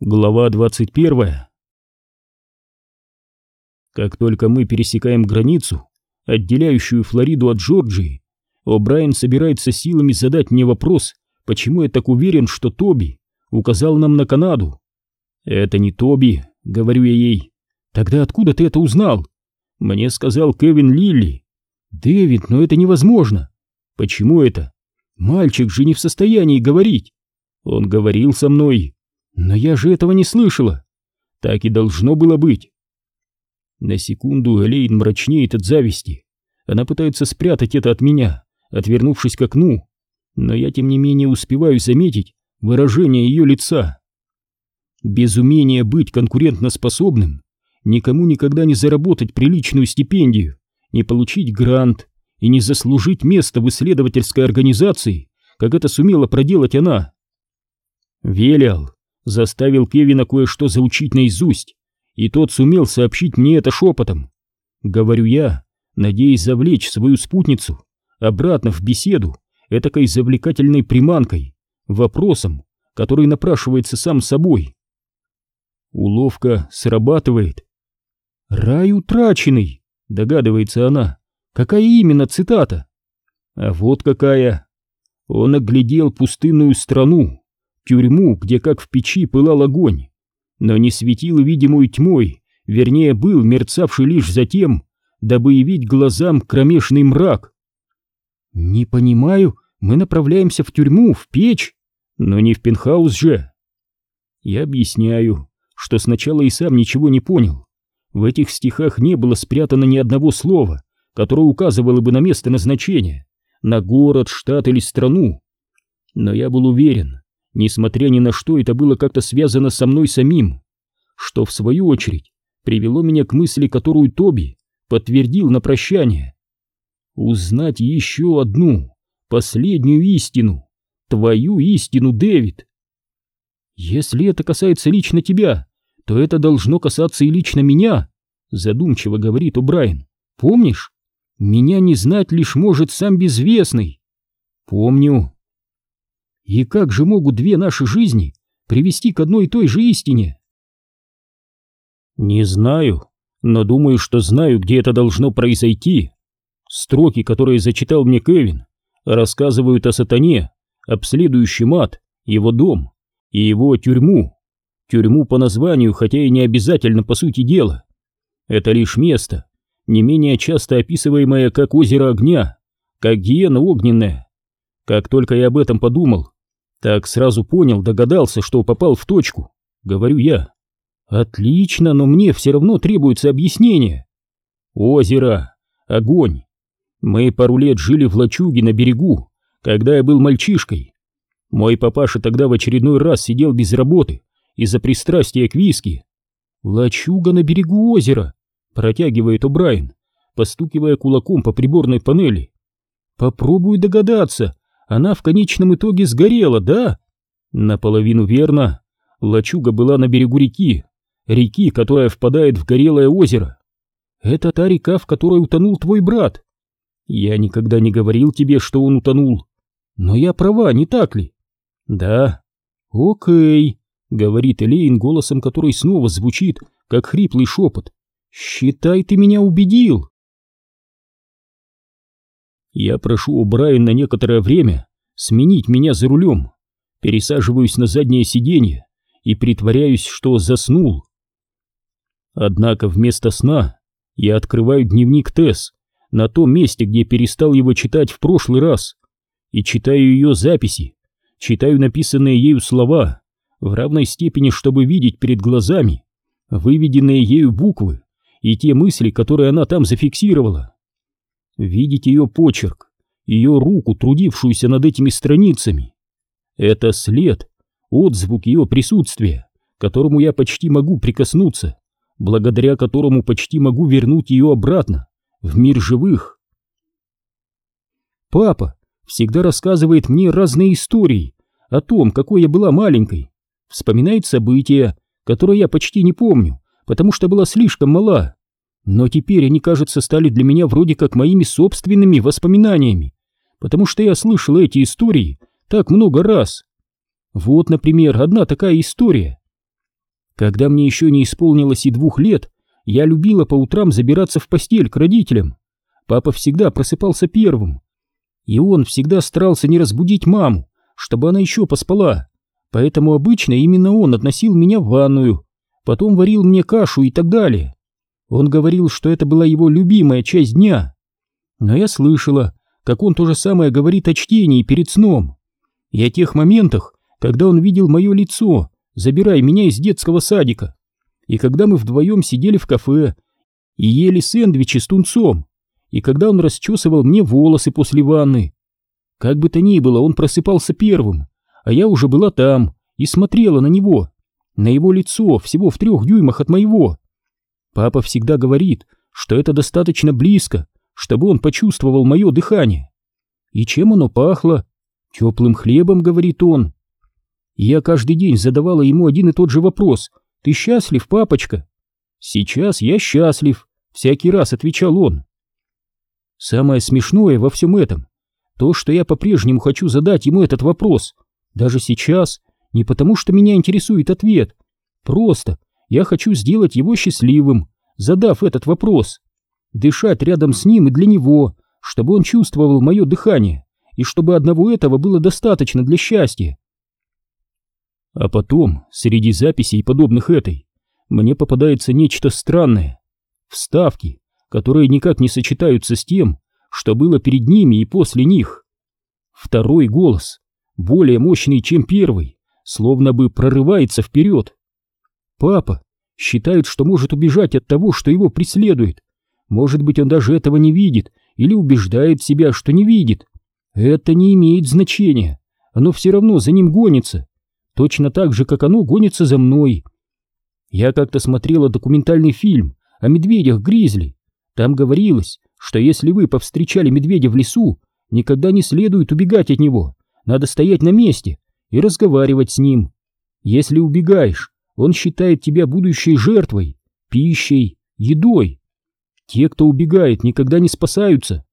Глава 21 Как только мы пересекаем границу, отделяющую Флориду от Джорджии, О'Брайен собирается силами задать мне вопрос, почему я так уверен, что Тоби указал нам на Канаду. «Это не Тоби», — говорю я ей. «Тогда откуда ты это узнал?» «Мне сказал Кевин Лилли». «Дэвид, но это невозможно». «Почему это?» «Мальчик же не в состоянии говорить». «Он говорил со мной». Но я же этого не слышала. Так и должно было быть. На секунду Элейн мрачнеет от зависти. Она пытается спрятать это от меня, отвернувшись к окну, но я тем не менее успеваю заметить выражение ее лица. Без быть конкурентноспособным никому никогда не заработать приличную стипендию, не получить грант и не заслужить место в исследовательской организации, как это сумела проделать она. Велиал заставил Кевина кое-что заучить наизусть, и тот сумел сообщить мне это шепотом. Говорю я, надеясь завлечь свою спутницу обратно в беседу этакой завлекательной приманкой, вопросом, который напрашивается сам собой. Уловка срабатывает. «Рай утраченный», — догадывается она. «Какая именно цитата?» А вот какая. Он оглядел пустынную страну, тюрьму, где как в печи пылал огонь, но не светил видимую тьмой, вернее, был мерцавший лишь за тем, дабы явить глазам кромешный мрак. «Не понимаю, мы направляемся в тюрьму, в печь, но не в пентхаус же». Я объясняю, что сначала и сам ничего не понял. В этих стихах не было спрятано ни одного слова, которое указывало бы на место назначения, на город, штат или страну. Но я был уверен, Несмотря ни на что, это было как-то связано со мной самим, что в свою очередь привело меня к мысли, которую Тоби подтвердил на прощание. Узнать еще одну, последнюю истину, твою истину, Дэвид. Если это касается лично тебя, то это должно касаться и лично меня, задумчиво говорит О'Брайен. Помнишь? Меня не знать лишь может сам безвестный. Помню, и как же могут две наши жизни привести к одной и той же истине? Не знаю, но думаю, что знаю, где это должно произойти. Строки, которые зачитал мне Кевин, рассказывают о сатане, обследующем ад, его дом и его тюрьму. Тюрьму по названию, хотя и не обязательно по сути дела. Это лишь место, не менее часто описываемое как озеро огня, как гиена огненная. Как только я об этом подумал, так сразу понял, догадался, что попал в точку, говорю я. Отлично, но мне все равно требуется объяснение. Озеро, огонь. Мы пару лет жили в лачуге на берегу, когда я был мальчишкой. Мой папаша тогда в очередной раз сидел без работы из-за пристрастия к виски. Лачуга на берегу озера, протягивает О'Брайен, постукивая кулаком по приборной панели. Попробуй догадаться, она в конечном итоге сгорела, да? Наполовину верно. Лачуга была на берегу реки, реки, которая впадает в горелое озеро. Это та река, в которой утонул твой брат. Я никогда не говорил тебе, что он утонул. Но я права, не так ли? Да. Окей, говорит Элейн голосом, который снова звучит, как хриплый шепот. Считай, ты меня убедил. Я прошу у Брайан на некоторое время сменить меня за рулем, пересаживаюсь на заднее сиденье и притворяюсь, что заснул. Однако вместо сна я открываю дневник Тесс на том месте, где перестал его читать в прошлый раз, и читаю ее записи, читаю написанные ею слова в равной степени, чтобы видеть перед глазами выведенные ею буквы и те мысли, которые она там зафиксировала видеть ее почерк, ее руку, трудившуюся над этими страницами. Это след, отзвук ее присутствия, которому я почти могу прикоснуться, благодаря которому почти могу вернуть ее обратно, в мир живых. Папа всегда рассказывает мне разные истории о том, какой я была маленькой, вспоминает события, которые я почти не помню, потому что была слишком мала. Но теперь они, кажется, стали для меня вроде как моими собственными воспоминаниями, потому что я слышал эти истории так много раз. Вот, например, одна такая история. Когда мне еще не исполнилось и двух лет, я любила по утрам забираться в постель к родителям. Папа всегда просыпался первым. И он всегда старался не разбудить маму, чтобы она еще поспала. Поэтому обычно именно он относил меня в ванную, потом варил мне кашу и так далее. Он говорил, что это была его любимая часть дня. Но я слышала, как он то же самое говорит о чтении перед сном. И о тех моментах, когда он видел мое лицо, забирая меня из детского садика. И когда мы вдвоем сидели в кафе и ели сэндвичи с тунцом, и когда он расчесывал мне волосы после ванны. Как бы то ни было, он просыпался первым, а я уже была там и смотрела на него, на его лицо всего в трех дюймах от моего. Папа всегда говорит, что это достаточно близко, чтобы он почувствовал мое дыхание. И чем оно пахло? Теплым хлебом, говорит он. я каждый день задавала ему один и тот же вопрос. «Ты счастлив, папочка?» «Сейчас я счастлив», — всякий раз отвечал он. Самое смешное во всем этом — то, что я по-прежнему хочу задать ему этот вопрос, даже сейчас, не потому что меня интересует ответ. Просто я хочу сделать его счастливым, задав этот вопрос дышать рядом с ним и для него, чтобы он чувствовал мое дыхание, и чтобы одного этого было достаточно для счастья. А потом, среди записей, подобных этой, мне попадается нечто странное. Вставки, которые никак не сочетаются с тем, что было перед ними и после них. Второй голос, более мощный, чем первый, словно бы прорывается вперед. Папа считает, что может убежать от того, что его преследует, может быть, он даже этого не видит или убеждает себя, что не видит. Это не имеет значения. Оно все равно за ним гонится. Точно так же, как оно гонится за мной. Я как-то смотрела документальный фильм о медведях-гризли. Там говорилось, что если вы повстречали медведя в лесу, никогда не следует убегать от него. Надо стоять на месте и разговаривать с ним. Если убегаешь, он считает тебя будущей жертвой, пищей, едой. Те, кто убегает, никогда не спасаются.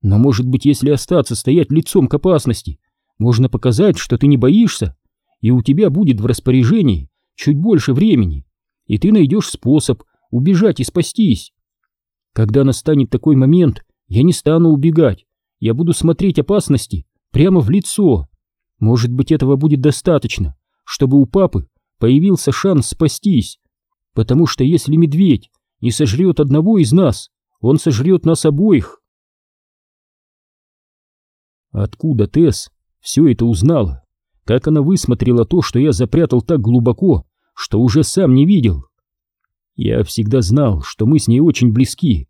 Но, может быть, если остаться стоять лицом к опасности, можно показать, что ты не боишься, и у тебя будет в распоряжении чуть больше времени, и ты найдешь способ убежать и спастись. Когда настанет такой момент, я не стану убегать, я буду смотреть опасности прямо в лицо. Может быть, этого будет достаточно, чтобы у папы появился шанс спастись, потому что если медведь и сожрет одного из нас, он сожрет нас обоих. Откуда Тесс все это узнала? Как она высмотрела то, что я запрятал так глубоко, что уже сам не видел? Я всегда знал, что мы с ней очень близки,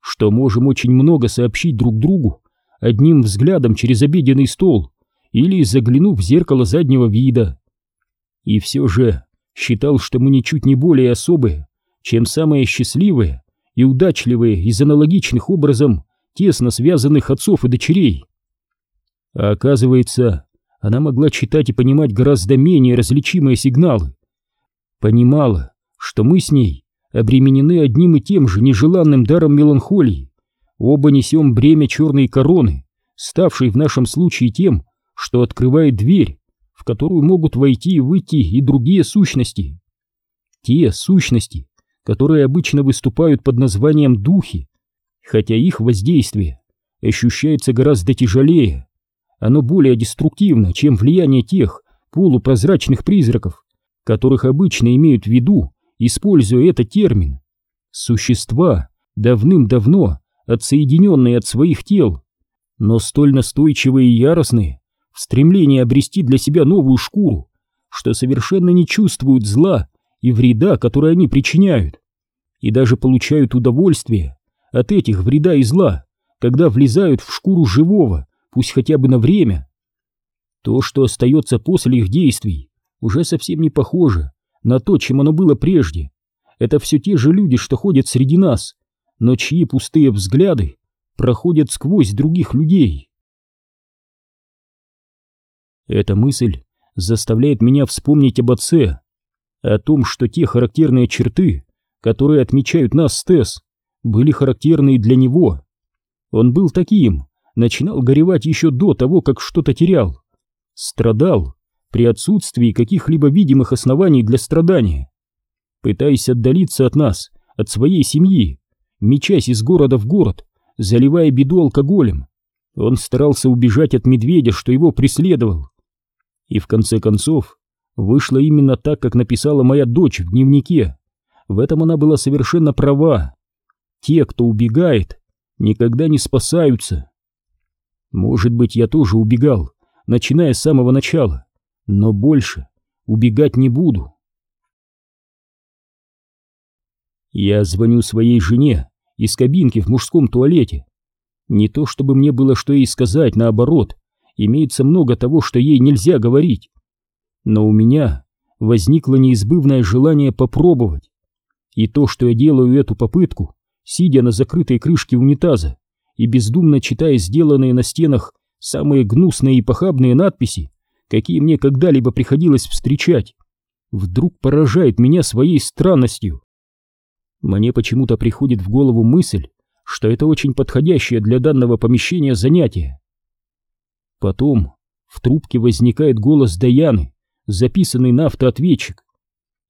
что можем очень много сообщить друг другу одним взглядом через обеденный стол или заглянув в зеркало заднего вида. И все же считал, что мы ничуть не более особые, чем самые счастливые и удачливые из аналогичных образом тесно связанных отцов и дочерей. А оказывается, она могла читать и понимать гораздо менее различимые сигналы. Понимала, что мы с ней обременены одним и тем же нежеланным даром меланхолии. Оба несем бремя черной короны, ставшей в нашем случае тем, что открывает дверь, которую могут войти и выйти и другие сущности. Те сущности, которые обычно выступают под названием духи, хотя их воздействие ощущается гораздо тяжелее. Оно более деструктивно, чем влияние тех полупрозрачных призраков, которых обычно имеют в виду, используя этот термин. Существа, давным-давно отсоединенные от своих тел, но столь настойчивые и яростные в стремлении обрести для себя новую шкуру, что совершенно не чувствуют зла и вреда, который они причиняют, и даже получают удовольствие от этих вреда и зла, когда влезают в шкуру живого, пусть хотя бы на время. То, что остается после их действий, уже совсем не похоже на то, чем оно было прежде. Это все те же люди, что ходят среди нас, но чьи пустые взгляды проходят сквозь других людей. Эта мысль заставляет меня вспомнить об отце, о том, что те характерные черты, которые отмечают нас с Тесс, были характерны для него. Он был таким, начинал горевать еще до того, как что-то терял. Страдал при отсутствии каких-либо видимых оснований для страдания. пытаясь отдалиться от нас, от своей семьи, мечась из города в город, заливая беду алкоголем. Он старался убежать от медведя, что его преследовал. И в конце концов, вышло именно так, как написала моя дочь в дневнике. В этом она была совершенно права. Те, кто убегает, никогда не спасаются. Может быть, я тоже убегал, начиная с самого начала, но больше убегать не буду. Я звоню своей жене из кабинки в мужском туалете. Не то чтобы мне было что ей сказать, наоборот, имеется много того, что ей нельзя говорить. Но у меня возникло неизбывное желание попробовать. И то, что я делаю эту попытку, сидя на закрытой крышке унитаза и бездумно читая сделанные на стенах самые гнусные и похабные надписи, какие мне когда-либо приходилось встречать, вдруг поражает меня своей странностью. Мне почему-то приходит в голову мысль, что это очень подходящее для данного помещения занятие. Потом в трубке возникает голос Даяны, записанный на автоответчик.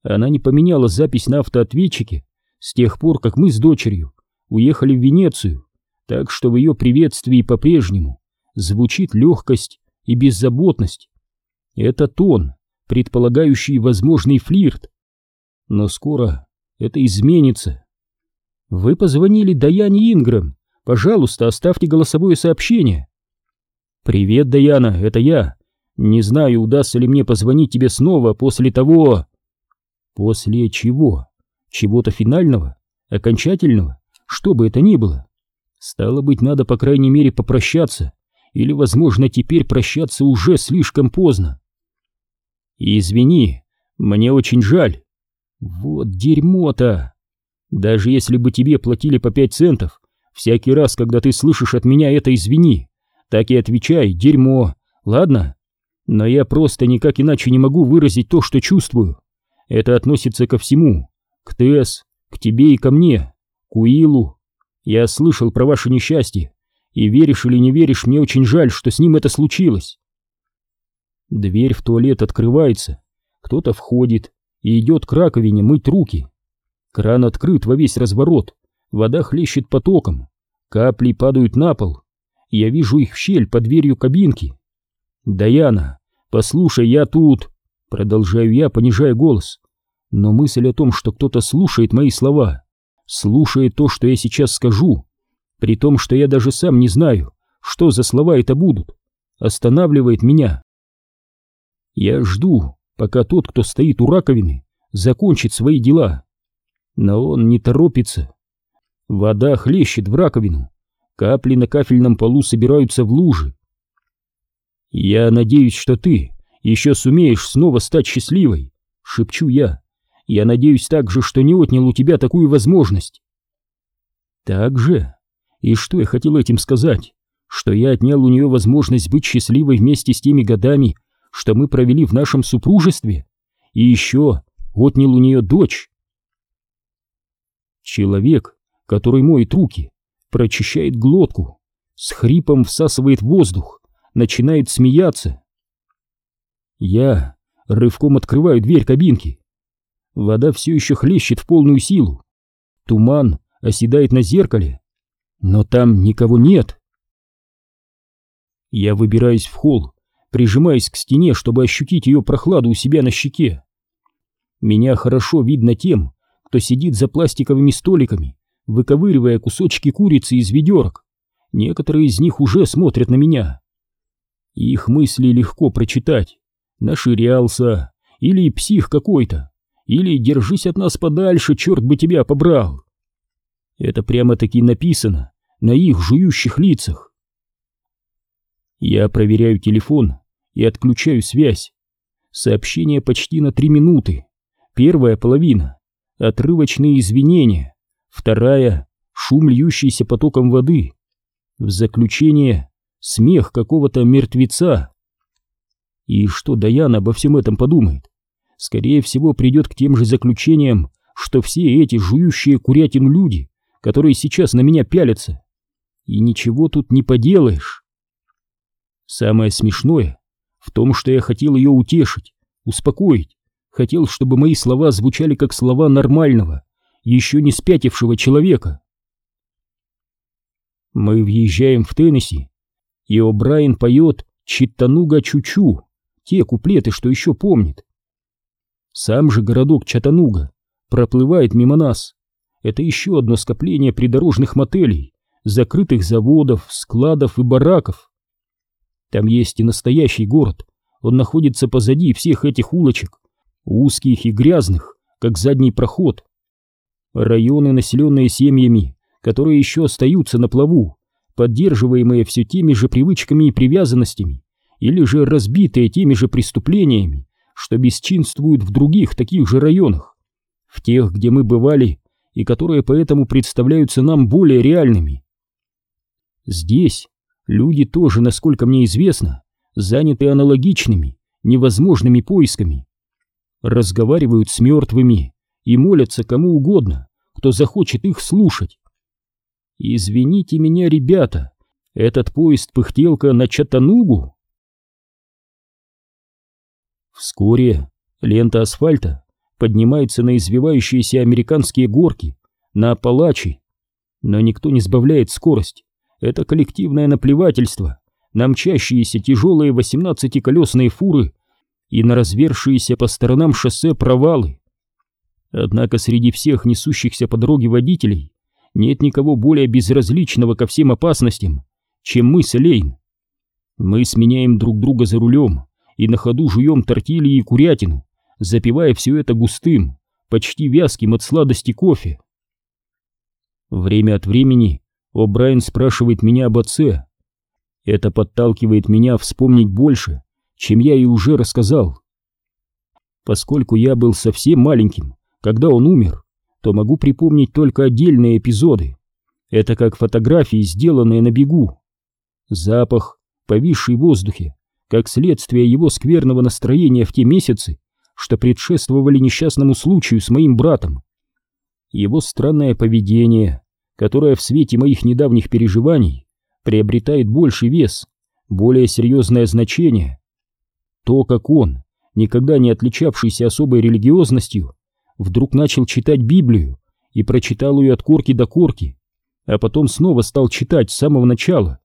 Она не поменяла запись на автоответчике с тех пор, как мы с дочерью уехали в Венецию, так что в ее приветствии по-прежнему звучит легкость и беззаботность. Это тон, предполагающий возможный флирт. Но скоро это изменится. Вы позвонили Даяне Ингрэм. Пожалуйста, оставьте голосовое сообщение. Привет, Даяна, это я. Не знаю, удастся ли мне позвонить тебе снова после того... После чего? Чего-то финального? Окончательного? Что бы это ни было. Стало быть, надо по крайней мере попрощаться. Или, возможно, теперь прощаться уже слишком поздно. Извини, мне очень жаль. Вот дерьмо-то! Даже если бы тебе платили по пять центов, всякий раз, когда ты слышишь от меня это «извини», так и отвечай «дерьмо», ладно? Но я просто никак иначе не могу выразить то, что чувствую. Это относится ко всему. К Тесс, к тебе и ко мне, к Уиллу. Я слышал про ваше несчастье, и веришь или не веришь, мне очень жаль, что с ним это случилось. Дверь в туалет открывается, кто-то входит, и идет к раковине мыть руки. Кран открыт во весь разворот, вода хлещет потоком, капли падают на пол. Я вижу их в щель под дверью кабинки. «Даяна, послушай, я тут...» Продолжаю я, понижая голос. Но мысль о том, что кто-то слушает мои слова, слушает то, что я сейчас скажу, при том, что я даже сам не знаю, что за слова это будут, останавливает меня. Я жду, пока тот, кто стоит у раковины, закончит свои дела. Но он не торопится. Вода хлещет в раковину, капли на кафельном полу собираются в лужи. «Я надеюсь, что ты еще сумеешь снова стать счастливой», — шепчу я. «Я надеюсь также, что не отнял у тебя такую возможность». «Так же? И что я хотел этим сказать? Что я отнял у нее возможность быть счастливой вместе с теми годами, что мы провели в нашем супружестве, и еще отнял у нее дочь. Человек, который моет руки, прочищает глотку, с хрипом всасывает воздух, начинает смеяться. Я рывком открываю дверь кабинки. Вода все еще хлещет в полную силу. Туман оседает на зеркале, но там никого нет. Я выбираюсь в холл, прижимаясь к стене, чтобы ощутить ее прохладу у себя на щеке. Меня хорошо видно тем, кто сидит за пластиковыми столиками, выковыривая кусочки курицы из ведерок. Некоторые из них уже смотрят на меня. Их мысли легко прочитать. Наширялся, или псих какой-то, или держись от нас подальше, черт бы тебя побрал. Это прямо-таки написано на их жующих лицах. Я проверяю телефон и отключаю связь. Сообщение почти на три минуты. Первая половина — отрывочные извинения. Вторая — шум, льющийся потоком воды. В заключение — смех какого-то мертвеца. И что Даяна обо всем этом подумает? Скорее всего, придет к тем же заключениям, что все эти жующие курятину люди, которые сейчас на меня пялятся. И ничего тут не поделаешь. Самое смешное в том, что я хотел ее утешить, успокоить, хотел, чтобы мои слова звучали как слова нормального, еще не спятившего человека. Мы въезжаем в Теннесси, и О'Брайен поет «Читтануга Чучу», те куплеты, что еще помнит. Сам же городок Чатануга проплывает мимо нас. Это еще одно скопление придорожных мотелей, закрытых заводов, складов и бараков. Там есть и настоящий город, он находится позади всех этих улочек, узких и грязных, как задний проход. Районы, населенные семьями, которые еще остаются на плаву, поддерживаемые все теми же привычками и привязанностями, или же разбитые теми же преступлениями, что бесчинствуют в других таких же районах, в тех, где мы бывали, и которые поэтому представляются нам более реальными. Здесь люди тоже, насколько мне известно, заняты аналогичными, невозможными поисками. Разговаривают с мертвыми и молятся кому угодно, кто захочет их слушать. Извините меня, ребята, этот поезд-пыхтелка на Чатанугу? Вскоре лента асфальта поднимается на извивающиеся американские горки, на Апалачи. Но никто не сбавляет скорость. Это коллективное наплевательство на мчащиеся тяжелые восемнадцатиколесные фуры и на развершиеся по сторонам шоссе провалы. Однако среди всех несущихся по дороге водителей нет никого более безразличного ко всем опасностям, чем мы с Элейн. Мы сменяем друг друга за рулем и на ходу жуем тортильи и курятину, запивая все это густым, почти вязким от сладости кофе. Время от времени О'Брайен спрашивает меня об отце. Это подталкивает меня вспомнить больше, чем я и уже рассказал. Поскольку я был совсем маленьким, когда он умер, то могу припомнить только отдельные эпизоды. Это как фотографии, сделанные на бегу. Запах, повисший в воздухе, как следствие его скверного настроения в те месяцы, что предшествовали несчастному случаю с моим братом. Его странное поведение, которое в свете моих недавних переживаний приобретает больший вес, более серьезное значение. То, как он, никогда не отличавшийся особой религиозностью, вдруг начал читать Библию и прочитал ее от корки до корки, а потом снова стал читать с самого начала.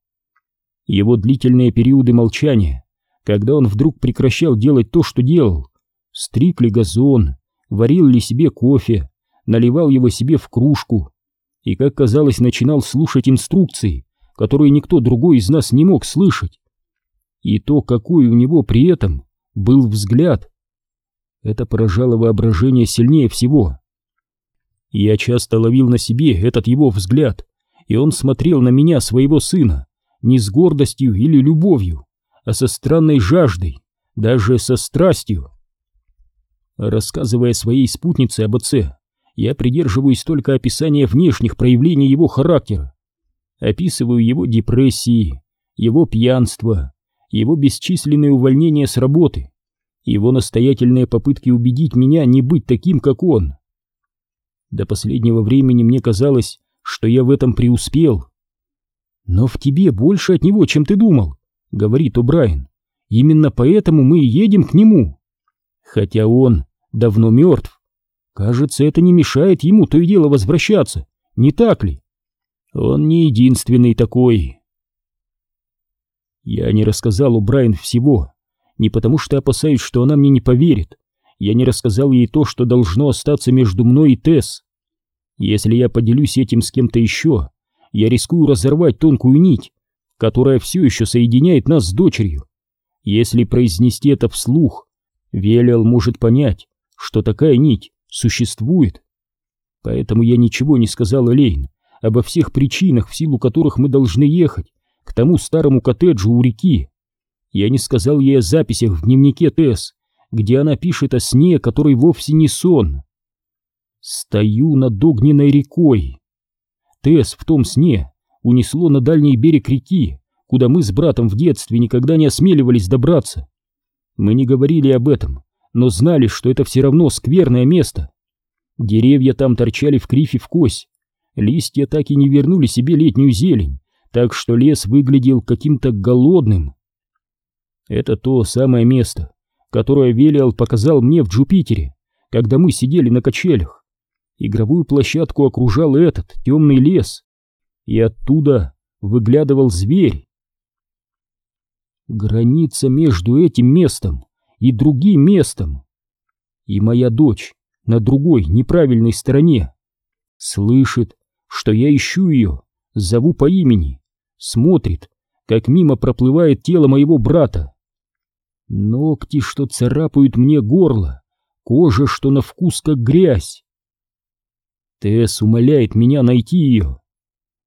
Его длительные периоды молчания, когда он вдруг прекращал делать то, что делал, стриг ли газон, варил ли себе кофе, наливал его себе в кружку и, как казалось, начинал слушать инструкции, которые никто другой из нас не мог слышать. И то, какой у него при этом был взгляд. Это поражало воображение сильнее всего. Я часто ловил на себе этот его взгляд, и он смотрел на меня, своего сына, не с гордостью или любовью, а со странной жаждой, даже со страстью. Рассказывая своей спутнице об отце, я придерживаюсь только описания внешних проявлений его характера. Описываю его депрессии, его пьянство, его бесчисленные увольнения с работы, его настоятельные попытки убедить меня не быть таким, как он. До последнего времени мне казалось, что я в этом преуспел. Но в тебе больше от него, чем ты думал, говорит О'Брайен. Именно поэтому мы и едем к нему. Хотя он давно мертв. Кажется, это не мешает ему то и дело возвращаться, не так ли? Он не единственный такой. Я не рассказал О'Брайен всего, не потому что опасаюсь, что она мне не поверит. Я не рассказал ей то, что должно остаться между мной и Тесс. Если я поделюсь этим с кем-то еще, я рискую разорвать тонкую нить, которая все еще соединяет нас с дочерью. Если произнести это вслух, Велиал может понять, что такая нить существует. Поэтому я ничего не сказал Элейн обо всех причинах, в силу которых мы должны ехать к тому старому коттеджу у реки. Я не сказал ей о записях в дневнике Тесс, где она пишет о сне, который вовсе не сон. Стою над огненной рекой. Тесс в том сне унесло на дальний берег реки, куда мы с братом в детстве никогда не осмеливались добраться. Мы не говорили об этом, но знали, что это все равно скверное место. Деревья там торчали в крифе в кось, листья так и не вернули себе летнюю зелень, так что лес выглядел каким-то голодным. Это то самое место, которое Велиал показал мне в Джупитере, когда мы сидели на качелях. Игровую площадку окружал этот темный лес, и оттуда выглядывал зверь. Граница между этим местом и другим местом. И моя дочь на другой неправильной стороне слышит, что я ищу ее, зову по имени, смотрит, как мимо проплывает тело моего брата. Ногти, что царапают мне горло, кожа, что на вкус как грязь. Тесс умоляет меня найти ее.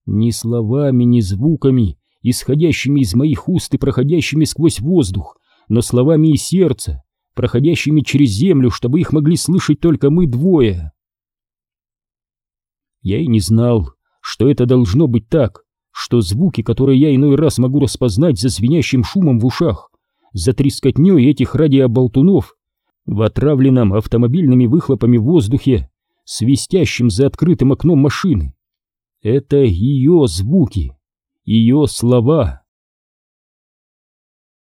Ни словами, ни звуками, исходящими из моих уст и проходящими сквозь воздух, но словами и сердца, проходящими через землю, чтобы их могли слышать только мы двое. Я и не знал, что это должно быть так, что звуки, которые я иной раз могу распознать за звенящим шумом в ушах, за трескотней этих радиоболтунов, в отравленном автомобильными выхлопами воздухе, свистящим за открытым окном машины. Это ее звуки, ее слова.